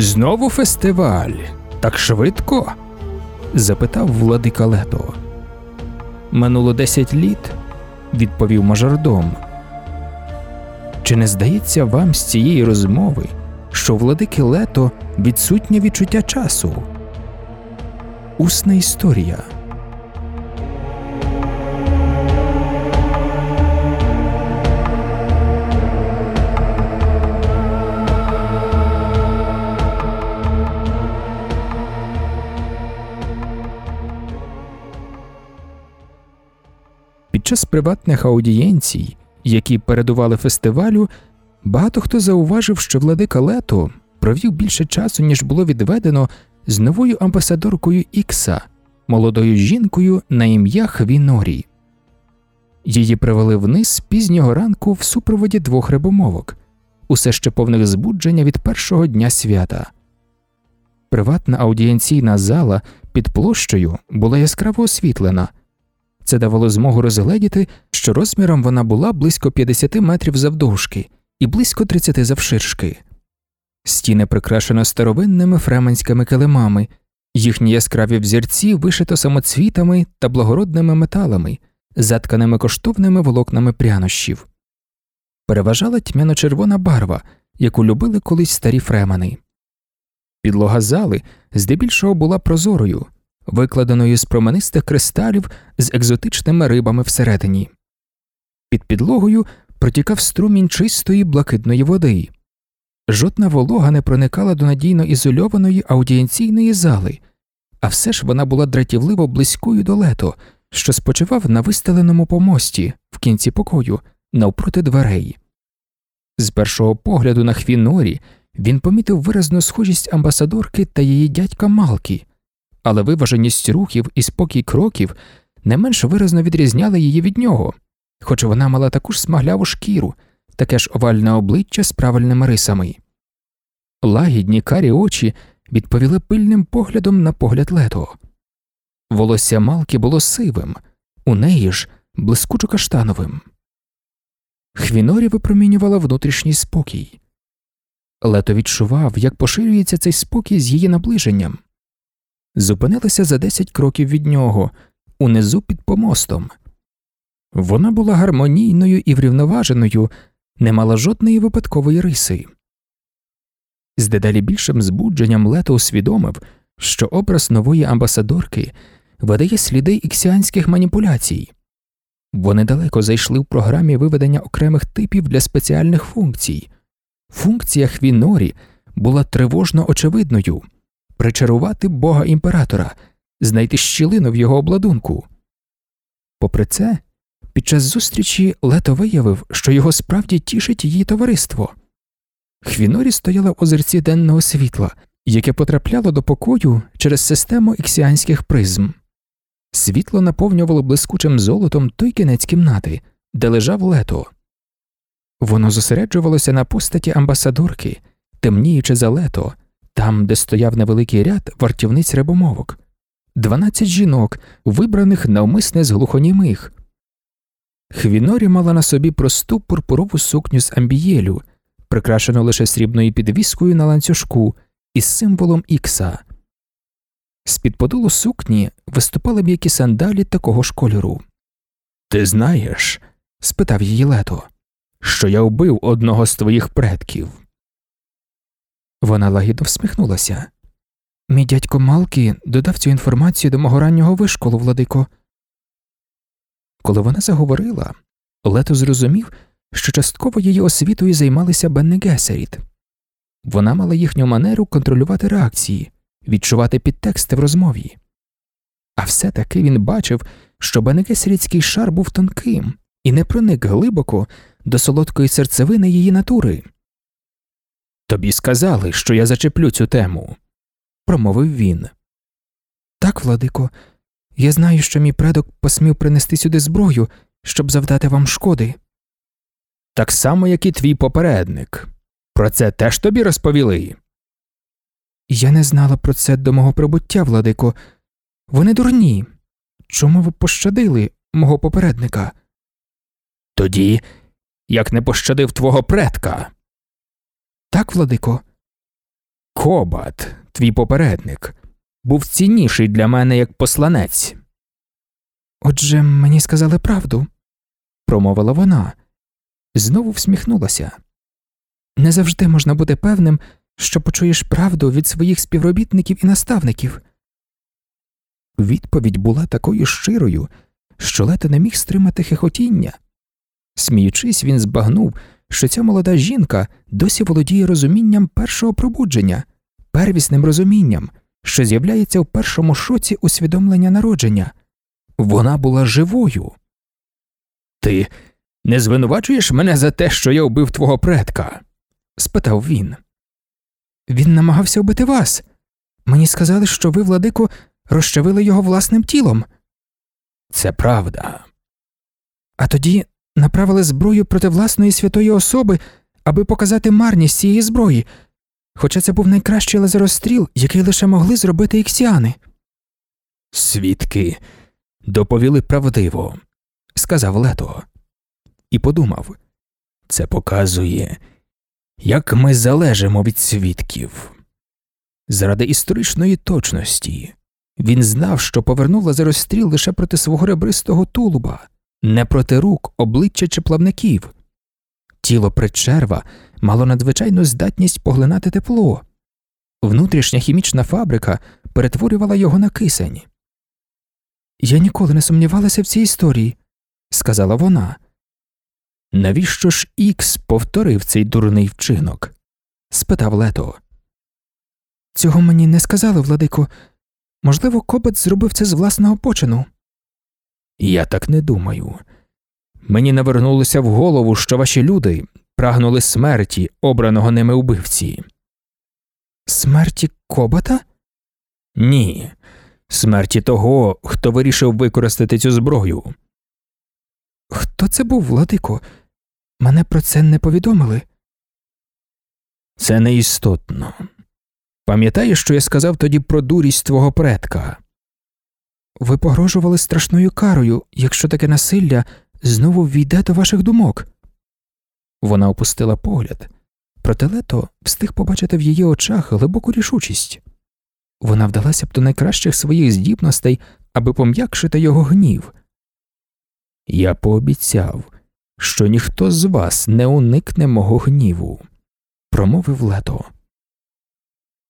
Знову фестиваль? Так швидко? запитав владика Лето. Минуло десять літ, відповів мажордом. Чи не здається вам з цієї розмови, що владики Лето відсутнє відчуття часу? Усна історія. Час приватних аудієнцій, які передували фестивалю, багато хто зауважив, що владика Лето провів більше часу, ніж було відведено з новою амбасадоркою Ікса, молодою жінкою на ім'я Хвінорі. Її привели вниз пізнього ранку в супроводі двох рибомовок, усе ще повних збудження від першого дня свята. Приватна аудієнційна зала під площею була яскраво освітлена. Це давало змогу розгледіти, що розміром вона була близько 50 метрів завдовжки і близько 30 завширшки. Стіни прикрашено старовинними фременськими килимами, їхні яскраві взірці вишито самоцвітами та благородними металами, затканими коштовними волокнами прянощів. Переважала тьмяно-червона барва, яку любили колись старі фремени. Підлога зали здебільшого була прозорою, викладеною з променистих кристалів з екзотичними рибами всередині. Під підлогою протікав струмінь чистої блакитної води. Жодна волога не проникала до надійно ізольованої аудієнційної зали, а все ж вона була дратівливо близькою до лето, що спочивав на вистеленому помості в кінці покою навпроти дверей. З першого погляду на Хвінорі він помітив виразну схожість амбасадорки та її дядька Малкі, але виваженість рухів і спокій кроків не менш виразно відрізняли її від нього, хоч вона мала таку ж смагляву шкіру, таке ж овальне обличчя з правильними рисами. Лагідні карі очі відповіли пильним поглядом на погляд лето. Волосся Малки було сивим, у неї ж блискучо каштановим. Хвінорі випромінювала внутрішній спокій. Лето відчував, як поширюється цей спокій з її наближенням. Зупинилася за десять кроків від нього, унизу під помостом. Вона була гармонійною і врівноваженою, не мала жодної випадкової риси. З дедалі більшим збудженням лето усвідомив, що образ нової амбасадорки видає сліди іксіанських маніпуляцій. Вони далеко зайшли в програмі виведення окремих типів для спеціальних функцій. Функція Хвінорі була тривожно очевидною причарувати бога імператора, знайти щілину в його обладунку. Попри це, під час зустрічі лето виявив, що його справді тішить її товариство. Хвінорі стояла в озерці денного світла, яке потрапляло до покою через систему іксіанських призм. Світло наповнювало блискучим золотом той кінець кімнати, де лежав лето. Воно зосереджувалося на постаті амбасадорки, темніючи за лето, там, де стояв невеликий ряд вартівниць рибомовок, дванадцять жінок, вибраних навмисне з глухонімих. Хвінорі мала на собі просту пурпурову сукню з амбієлю, прикрашену лише срібною підвіскою на ланцюжку із символом ікса. З під подолу сукні виступали м'які сандалі такого ж кольору. Ти знаєш? спитав її лето, що я вбив одного з твоїх предків. Вона лагідно всміхнулася. Мій дядько Малкі додав цю інформацію до мого раннього вишколу, владико. Коли вона заговорила, лето зрозумів, що частково її освітою займалися Бенне Гесеріт. Вона мала їхню манеру контролювати реакції, відчувати підтексти в розмові. А все таки він бачив, що Бенегесерітський шар був тонким і не проник глибоко до солодкої серцевини її натури. Тобі сказали, що я зачеплю цю тему, промовив він. Так, владико, я знаю, що мій предок посмів принести сюди зброю, щоб завдати вам шкоди. Так само, як і твій попередник. Про це теж тобі розповіли. Я не знала про це до мого прибуття, владико. Вони дурні. Чому ви пощадили мого попередника? Тоді, як не пощадив твого предка. Так, владико. Кобат, твій попередник, був цінніший для мене як посланець. Отже, мені сказали правду, промовила вона, знову всміхнулася. Не завжди можна бути певним, що почуєш правду від своїх співробітників і наставників. Відповідь була такою щирою, що лето не міг стримати хихотіння. Сміючись, він збагнув, що ця молода жінка досі володіє розумінням першого пробудження, первісним розумінням, що з'являється в першому шоці усвідомлення народження. Вона була живою. Ти не звинувачуєш мене за те, що я вбив твого предка? спитав він. Він намагався вбити вас. Мені сказали, що ви, владико, розчавили його власним тілом. Це правда. А тоді направили зброю проти власної святої особи, аби показати марність цієї зброї, хоча це був найкращий лазеростріл, який лише могли зробити іксіани. Свідки доповіли правдиво, сказав Лето, і подумав це показує, як ми залежимо від свідків. Заради історичної точності він знав, що повернув лазеростріл лише проти свого ребристого тулуба, не проти рук, обличчя чи плавників. Тіло предчерва мало надзвичайну здатність поглинати тепло. Внутрішня хімічна фабрика перетворювала його на кисень. Я ніколи не сумнівалася в цій історії, сказала вона. Навіщо ж Ікс повторив цей дурний вчинок? спитав Лето. Цього мені не сказали, владико. Можливо, кобет зробив це з власного почину. Я так не думаю. Мені навернулося в голову, що ваші люди прагнули смерті обраного ними вбивці. Смерті кобата? Ні, смерті того, хто вирішив використати цю зброю. Хто це був, владико? Мене про це не повідомили. Це не істотно. Пам'ятаєш, що я сказав тоді про дурість твого предка? Ви погрожували страшною карою, якщо таке насилля знову війде до ваших думок. Вона опустила погляд, проте лето встиг побачити в її очах глибоку рішучість. Вона вдалася б до найкращих своїх здібностей, аби пом'якшити його гнів. Я пообіцяв, що ніхто з вас не уникне мого гніву, промовив лето.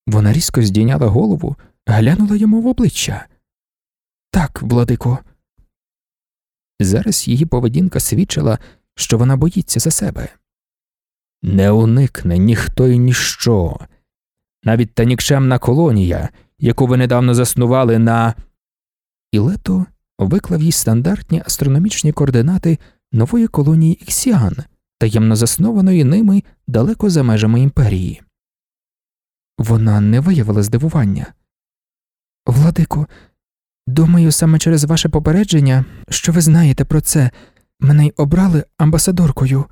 Вона різко здійняла голову, глянула йому в обличчя. Так, владико. Зараз її поведінка свідчила, що вона боїться за себе. Не уникне ніхто і ніщо. Навіть та нікчемна колонія, яку ви недавно заснували на. І лето виклав їй стандартні астрономічні координати нової колонії Іксіан, таємно заснованої ними далеко за межами імперії. Вона не виявила здивування. Владико, думаю, саме через ваше попередження, що ви знаєте про це, мене й обрали амбасадоркою.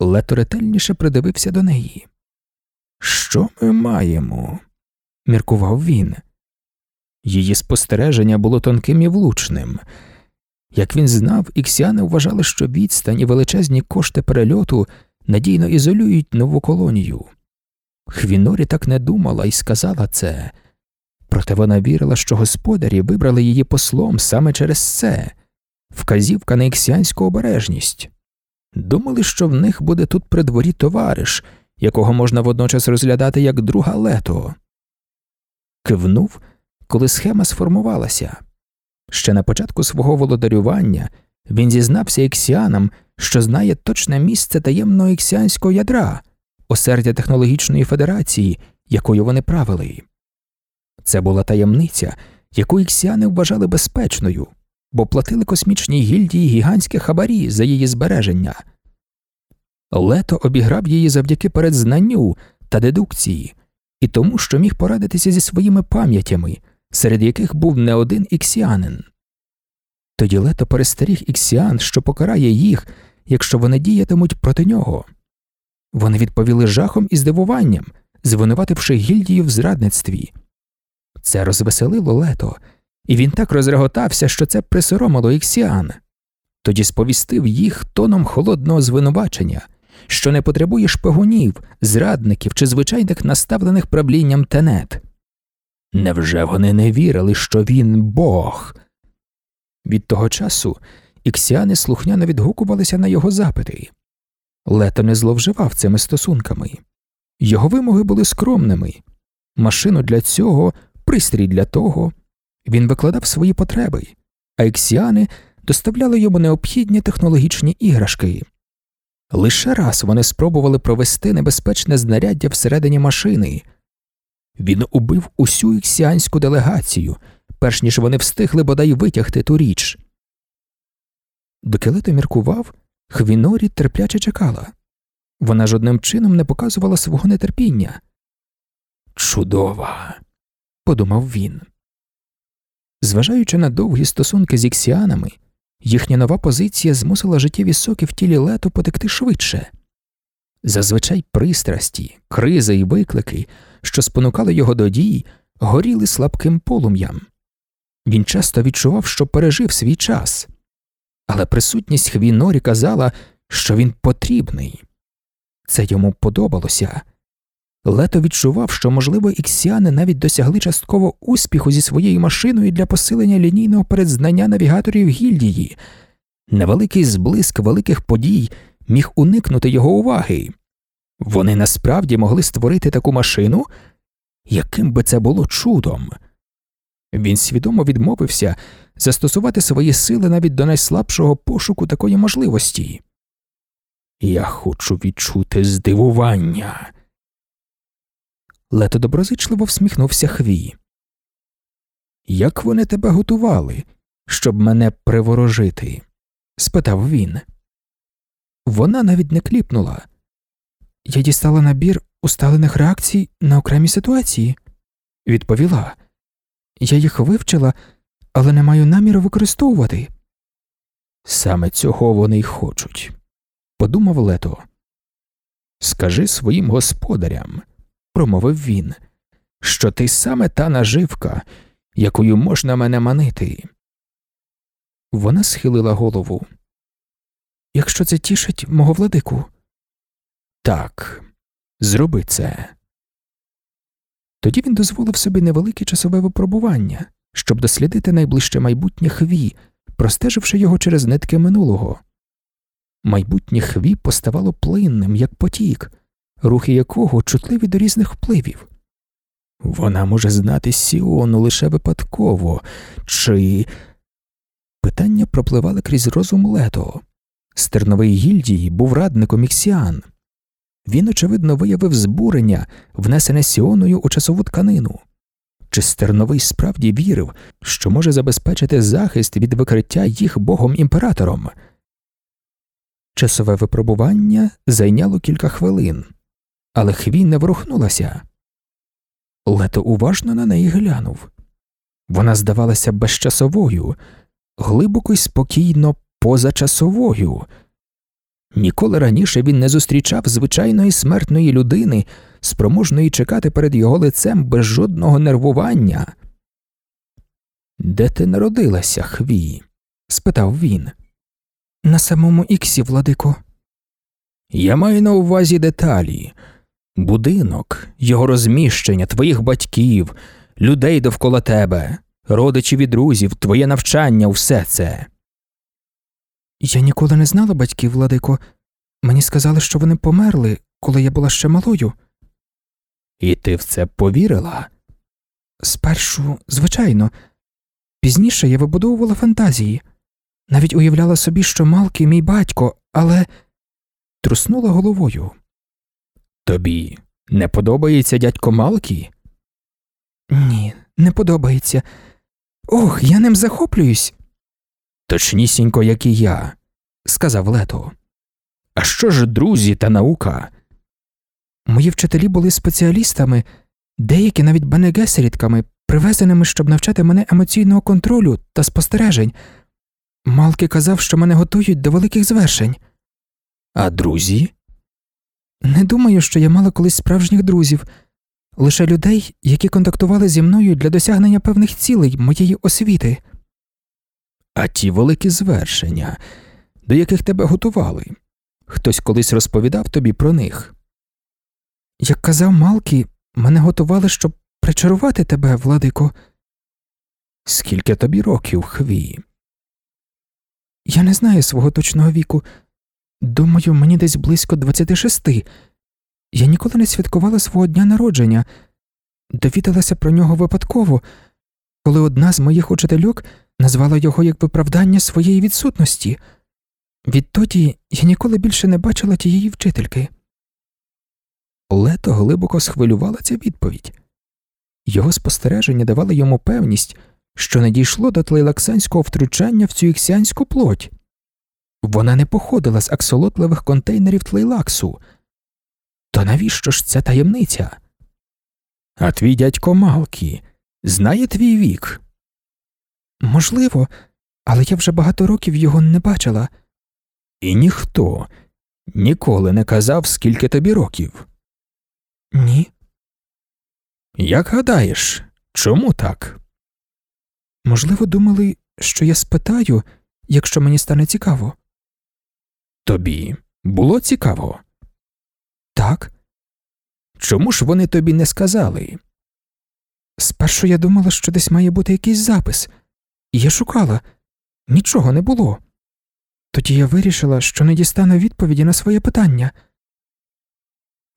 Лето ретельніше придивився до неї. Що ми маємо? міркував він. Її спостереження було тонким і влучним. Як він знав, іксіани вважали, що відстань і величезні кошти перельоту надійно ізолюють нову колонію. Хвінорі так не думала і сказала це, проте вона вірила, що господарі вибрали її послом саме через це вказівка на іксіанську обережність. Думали, що в них буде тут при дворі товариш, якого можна водночас розглядати як друга лето. Кивнув, коли схема сформувалася. Ще на початку свого володарювання він зізнався іксіанам, що знає точне місце таємного іксіанського ядра, осердя технологічної федерації, якою вони правили. Це була таємниця, яку іксіани вважали безпечною, бо платили космічній гільдії гігантські хабарі за її збереження. Лето обіграв її завдяки передзнанню та дедукції і тому, що міг порадитися зі своїми пам'ятями, серед яких був не один іксіанин. Тоді лето перестеріг іксіан, що покарає їх, якщо вони діятимуть проти нього. Вони відповіли жахом і здивуванням, звинувативши гільдію в зрадництві. Це розвеселило лето, і він так розреготався, що це присоромило іксіан. Тоді сповістив їх тоном холодного звинувачення що не потребує шпигунів, зрадників чи звичайних наставлених правлінням тенет. Невже вони не вірили, що він Бог? Від того часу іксіани слухняно відгукувалися на його запити. Лето не зловживав цими стосунками. Його вимоги були скромними машину для цього, пристрій для того. Він викладав свої потреби, а іксіани доставляли йому необхідні технологічні іграшки. Лише раз вони спробували провести небезпечне знаряддя всередині машини. Він убив усю іксіанську делегацію, перш ніж вони встигли бодай витягти ту річ. Доки міркував, Хвінорі терпляче чекала. Вона жодним чином не показувала свого нетерпіння. Чудова, подумав він. Зважаючи на довгі стосунки з іксіанами, їхня нова позиція змусила життєві соки в тілі лето потекти швидше. Зазвичай пристрасті, кризи і виклики, що спонукали його до дій, горіли слабким полум'ям. Він часто відчував, що пережив свій час, але присутність Хвінорі казала, що він потрібний. Це йому подобалося. Лето відчував, що, можливо, іксіани навіть досягли частково успіху зі своєю машиною для посилення лінійного передзнання навігаторів гільдії. Невеликий зблиск великих подій міг уникнути його уваги. Вони насправді могли створити таку машину, яким би це було чудом. Він свідомо відмовився застосувати свої сили навіть до найслабшого пошуку такої можливості. Я хочу відчути здивування. Лето доброзичливо всміхнувся Хві. Як вони тебе готували, щоб мене приворожити? спитав він. Вона навіть не кліпнула. Я дістала набір усталених реакцій на окремі ситуації, відповіла. Я їх вивчила, але не маю наміру використовувати. Саме цього вони й хочуть, подумав Лето. Скажи своїм господарям, промовив він, що ти саме та наживка, якою можна мене манити. Вона схилила голову. Якщо це тішить мого владику. Так, зроби це. Тоді він дозволив собі невелике часове випробування, щоб дослідити найближче майбутнє хві, простеживши його через нитки минулого. Майбутнє хві поставало плинним, як потік, рухи якого чутливі до різних впливів. Вона може знати Сіону лише випадково, чи питання пропливали крізь розум лето. Стерновий гільдії був радником іксіан. Він, очевидно, виявив збурення, внесене Сіоною у часову тканину. Чи стерновий справді вірив, що може забезпечити захист від викриття їх богом імператором? Часове випробування зайняло кілька хвилин, але Хві не ворухнулася. Лето уважно на неї глянув. Вона здавалася безчасовою, глибоко й спокійно позачасовою. Ніколи раніше він не зустрічав звичайної смертної людини, спроможної чекати перед його лицем без жодного нервування. Де ти народилася, Хві? спитав він. На самому іксі, владико. Я маю на увазі деталі будинок, його розміщення, твоїх батьків, людей довкола тебе, родичів і друзів, твоє навчання, все це. Я ніколи не знала батьків, владико. Мені сказали, що вони померли, коли я була ще малою. І ти в це повірила? Спершу, звичайно. Пізніше я вибудовувала фантазії, навіть уявляла собі, що Малки мій батько, але труснула головою. Тобі не подобається дядько Малкі? Ні, не подобається. Ох, я ним захоплююсь. Точнісінько, як і я, сказав Лето. А що ж друзі та наука? Мої вчителі були спеціалістами, деякі навіть бенегесерідками, привезеними, щоб навчати мене емоційного контролю та спостережень. Малки казав, що мене готують до великих звершень. А друзі? Не думаю, що я мала колись справжніх друзів, лише людей, які контактували зі мною для досягнення певних цілей моєї освіти. А ті великі звершення, до яких тебе готували, Хтось колись розповідав тобі про них. Як казав Малкі, мене готували, щоб причарувати тебе, владико. Скільки тобі років, Хві? Я не знаю свого точного віку. Думаю, мені десь близько 26. Я ніколи не святкувала свого дня народження, довідалася про нього випадково, коли одна з моїх учительок назвала його як виправдання своєї відсутності. Відтоді я ніколи більше не бачила тієї вчительки. Лето глибоко схвилювала ця відповідь. Його спостереження давали йому певність, що не дійшло до тлейлаксанського втручання в цю іксіанську плоть. Вона не походила з аксолотливих контейнерів тлейлаксу. То навіщо ж ця таємниця? А твій дядько Малкі знає твій вік? Можливо, але я вже багато років його не бачила. І ніхто ніколи не казав, скільки тобі років. Ні. Як гадаєш, чому так? Можливо, думали, що я спитаю, якщо мені стане цікаво. Тобі було цікаво? Так. Чому ж вони тобі не сказали? Спершу я думала, що десь має бути якийсь запис, і я шукала нічого не було. Тоді я вирішила, що не дістану відповіді на своє питання.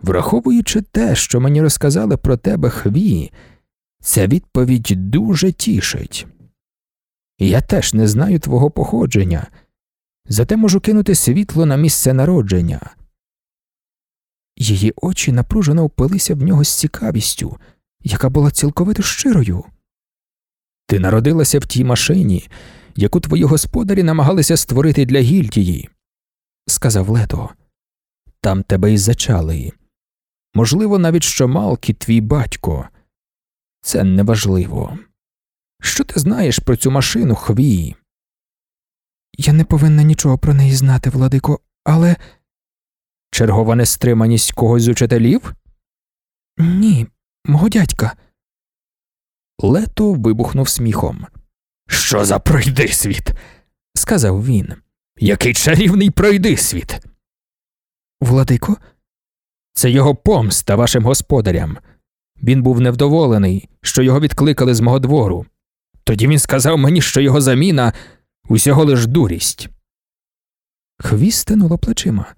Враховуючи те, що мені розказали про тебе Хві, ця відповідь дуже тішить. Я теж не знаю твого походження, зате можу кинути світло на місце народження. Її очі напружено впилися в нього з цікавістю, яка була цілковито щирою. Ти народилася в тій машині, яку твої господарі намагалися створити для гільдії, сказав Лето. Там тебе й зачали. Можливо, навіть що Малкі твій батько. Це неважливо. Що ти знаєш про цю машину, Хві? Я не повинна нічого про неї знати, владико, але. Чергова нестриманість когось з учителів? Ні, мого дядька. Лето вибухнув сміхом. Що за пройдисвіт? сказав він. Який чарівний пройдисвіт. Владико, це його помста вашим господарям. Він був невдоволений, що його відкликали з мого двору. Тоді він сказав мені, що його заміна усього лиш дурість. Хвіст стинула плечима.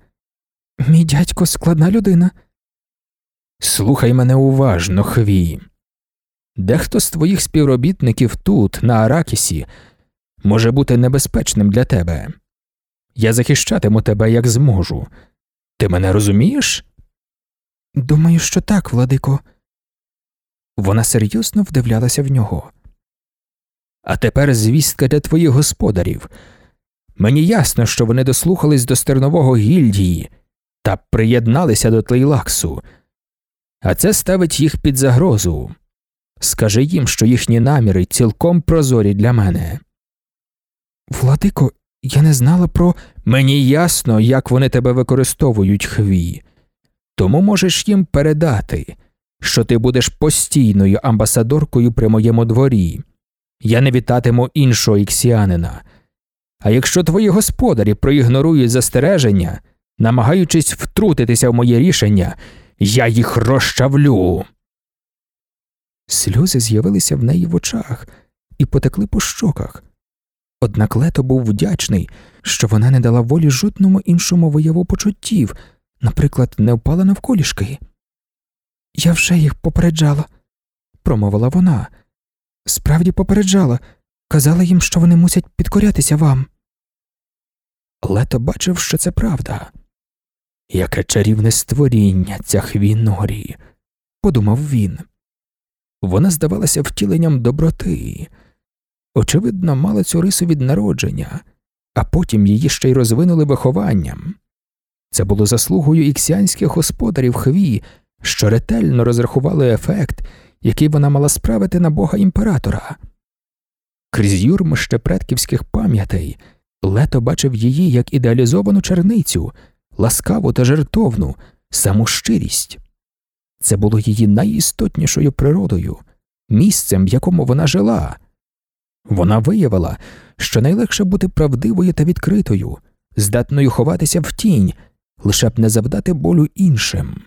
Мій дядько складна людина. Слухай мене уважно, Хві. Дехто з твоїх співробітників тут, на Аракісі, може бути небезпечним для тебе. Я захищатиму тебе, як зможу. Ти мене розумієш? Думаю, що так, владико. Вона серйозно вдивлялася в нього. А тепер звістка для твоїх господарів. Мені ясно, що вони дослухались до стернового гільдії та приєдналися до Тлейлаксу, а це ставить їх під загрозу. Скажи їм, що їхні наміри цілком прозорі для мене. Владико, я не знала про. Мені ясно, як вони тебе використовують, Хві, тому можеш їм передати, що ти будеш постійною амбасадоркою при моєму дворі. Я не вітатиму іншого іксіанина. А якщо твої господарі проігнорують застереження, намагаючись втрутитися в моє рішення, я їх розчавлю. Сльози з'явилися в неї в очах і потекли по щоках. Однак лето був вдячний, що вона не дала волі жодному іншому вияву почуттів, наприклад, не впала навколішки. Я вже їх попереджала, промовила вона. Справді попереджала, казала їм, що вони мусять підкорятися вам. Лето бачив, що це правда. Яке чарівне створіння ця хвінорі, подумав він. Вона здавалася втіленням доброти. Очевидно, мала цю рису від народження, а потім її ще й розвинули вихованням. Це було заслугою іксіанських господарів хві, що ретельно розрахували ефект, який вона мала справити на бога імператора. Крізь юрмище предківських пам'ятей лето бачив її як ідеалізовану черницю, ласкаву та жертовну, саму щирість. Це було її найістотнішою природою, місцем, в якому вона жила. Вона виявила, що найлегше бути правдивою та відкритою, здатною ховатися в тінь, лише б не завдати болю іншим.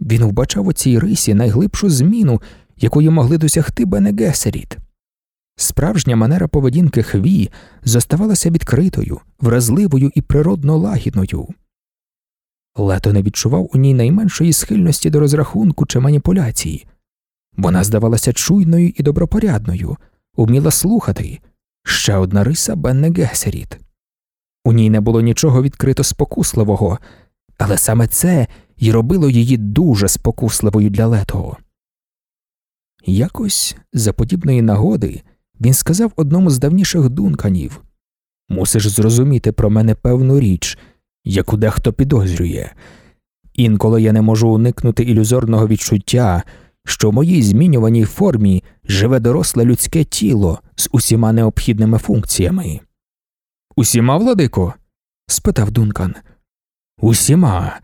Він вбачав у цій рисі найглибшу зміну, якої могли досягти Бене Гесеріт. Справжня манера поведінки Хві зоставалася відкритою, вразливою і природно лагідною. Лето не відчував у ній найменшої схильності до розрахунку чи маніпуляції. Вона здавалася чуйною і добропорядною, уміла слухати ще одна риса Бене Гесеріт. У ній не було нічого відкрито спокусливого, але саме це й робило її дуже спокусливою для летого. Якось за подібної нагоди він сказав одному з давніших дунканів Мусиш зрозуміти про мене певну річ, яку дехто підозрює. Інколи я не можу уникнути ілюзорного відчуття, що в моїй змінюваній формі живе доросле людське тіло з усіма необхідними функціями. Усіма, владико? спитав Дункан. Усіма.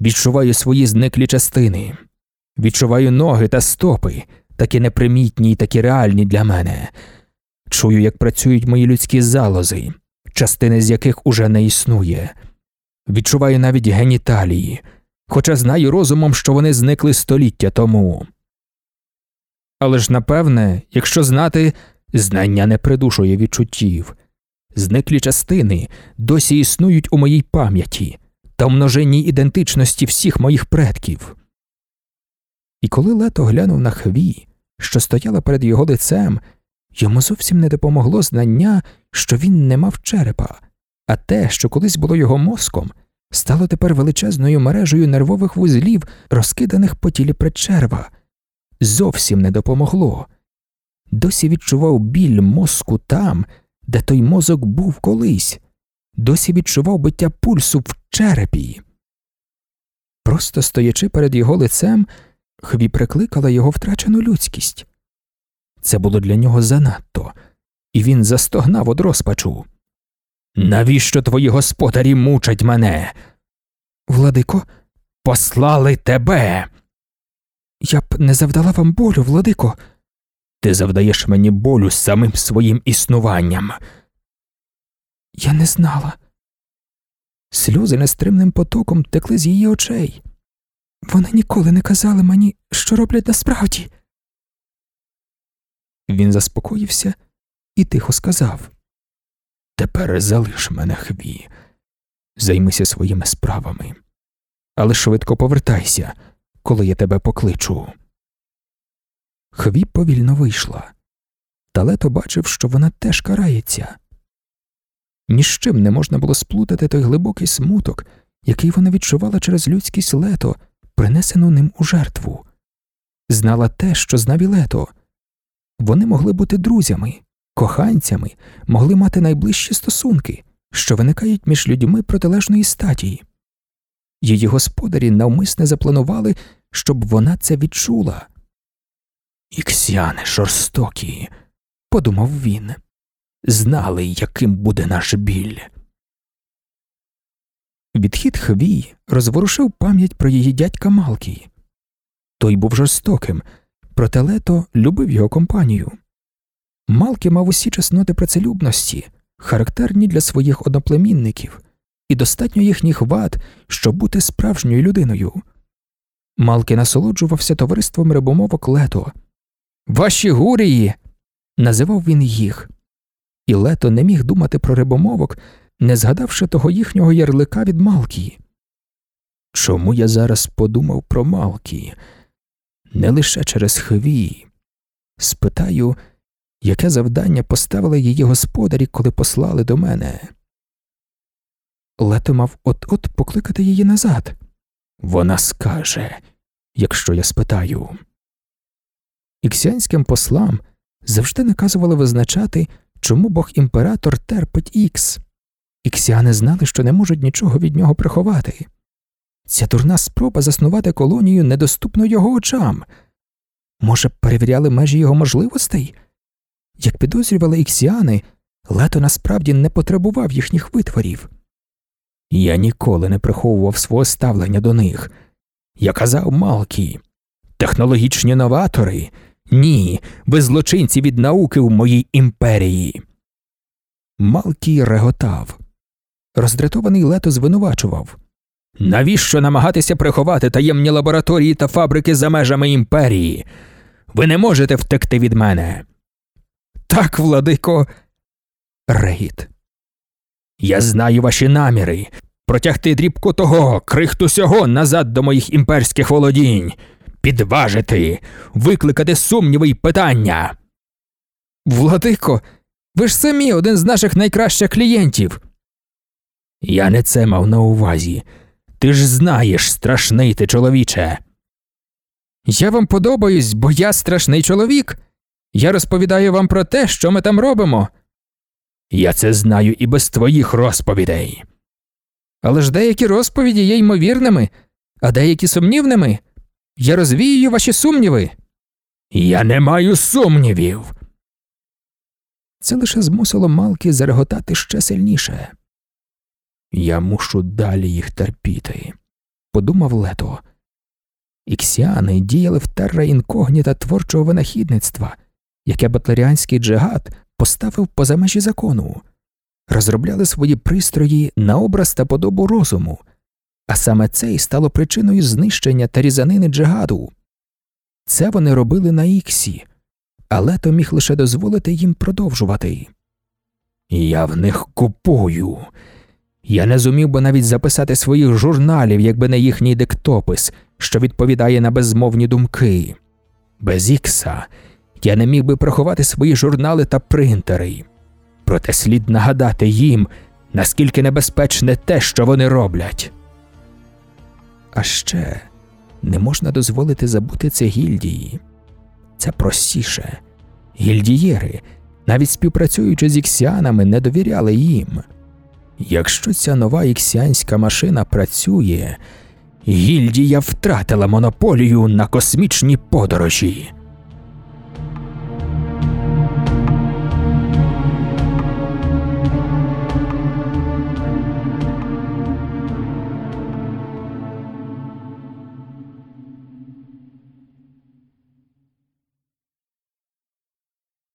Відчуваю свої зниклі частини, відчуваю ноги та стопи, такі непримітні й такі реальні для мене. Чую, як працюють мої людські залози, частини з яких уже не існує. Відчуваю навіть геніталії, хоча знаю розумом, що вони зникли століття тому. Але ж напевне, якщо знати, знання не придушує відчуттів. Зниклі частини досі існують у моїй пам'яті та множенній ідентичності всіх моїх предків. І коли лето глянув на хві, що стояла перед його лицем, йому зовсім не допомогло знання, що він не мав черепа, а те, що колись було його мозком, стало тепер величезною мережею нервових вузлів, розкиданих по тілі предчерва. Зовсім не допомогло. Досі відчував біль мозку там, де той мозок був колись, досі відчував биття пульсу в черепі. Просто стоячи перед його лицем, Хві прикликала його втрачену людськість. Це було для нього занадто, і він застогнав од розпачу. Навіщо твої господарі мучать мене? Владико, послали тебе. Я б не завдала вам болю, Владико. Ти завдаєш мені болю самим своїм існуванням. Я не знала. Сльози нестримним потоком текли з її очей. Вони ніколи не казали мені, що роблять насправді. Він заспокоївся і тихо сказав Тепер залиш мене хві, займися своїми справами, але швидко повертайся, коли я тебе покличу. Хві повільно вийшла, та лето бачив, що вона теж карається. Ні з чим не можна було сплутати той глибокий смуток, який вона відчувала через людськість лето, принесену ним у жертву. Знала те, що знав і лето. Вони могли бути друзями, коханцями, могли мати найближчі стосунки, що виникають між людьми протилежної статі. Її господарі навмисне запланували, щоб вона це відчула. Іксяни жорстокі, подумав він, знали, яким буде наш біль. Відхід Хвій розворушив пам'ять про її дядька Малкій. Той був жорстоким, проте лето любив його компанію. Малкі мав усі чесноти працелюбності, характерні для своїх одноплемінників, і достатньо їхніх вад, щоб бути справжньою людиною. Малки насолоджувався товариством рибомовок лето. Ваші гурії. називав він їх. І лето не міг думати про рибомовок, не згадавши того їхнього ярлика від Малкі. Чому я зараз подумав про Малкі? Не лише через хвій. Спитаю, яке завдання поставили її господарі, коли послали до мене. Лето мав от от покликати її назад. Вона скаже, якщо я спитаю. Іксіанським послам завжди наказували визначати, чому бог імператор терпить ікс. Іксіани знали, що не можуть нічого від нього приховати. Ця дурна спроба заснувати колонію недоступно його очам. Може, перевіряли межі його можливостей? Як підозрювали іксіани, лето насправді не потребував їхніх витворів. Я ніколи не приховував свого ставлення до них. Я казав Малкі, технологічні новатори. Ні, ви злочинці від науки в моїй імперії. Малкі реготав. Роздратований лето звинувачував Навіщо намагатися приховати таємні лабораторії та фабрики за межами імперії? Ви не можете втекти від мене. Так, владико. Рейд. Я знаю ваші наміри. Протягти дрібку того, крихту сього назад до моїх імперських володінь, підважити, викликати сумніви й питання. Владико, ви ж самі один з наших найкращих клієнтів. Я не це мав на увазі. Ти ж знаєш, страшний ти чоловіче. Я вам подобаюсь, бо я страшний чоловік. Я розповідаю вам про те, що ми там робимо. Я це знаю і без твоїх розповідей. Але ж деякі розповіді є ймовірними, а деякі сумнівними. Я розвіюю ваші сумніви. Я не маю сумнівів. Це лише змусило Малки зареготати ще сильніше. Я мушу далі їх терпіти, подумав Лето. Іксіани діяли в терра інкогніта творчого винахідництва, яке батлеріанський джигад поставив поза межі закону, розробляли свої пристрої на образ та подобу розуму, а саме це й стало причиною знищення та різанини джигаду. Це вони робили на Іксі, але то міг лише дозволити їм продовжувати. Я в них купую. Я не зумів би навіть записати своїх журналів, якби не їхній диктопис, що відповідає на безмовні думки. Без Ікса я не міг би приховати свої журнали та принтери. Проте слід нагадати їм, наскільки небезпечне те, що вони роблять. А ще не можна дозволити забути це гільдії. Це простіше. Гільдієри, навіть співпрацюючи з іксіанами, не довіряли їм. Якщо ця нова іксіанська машина працює, гільдія втратила монополію на космічні подорожі.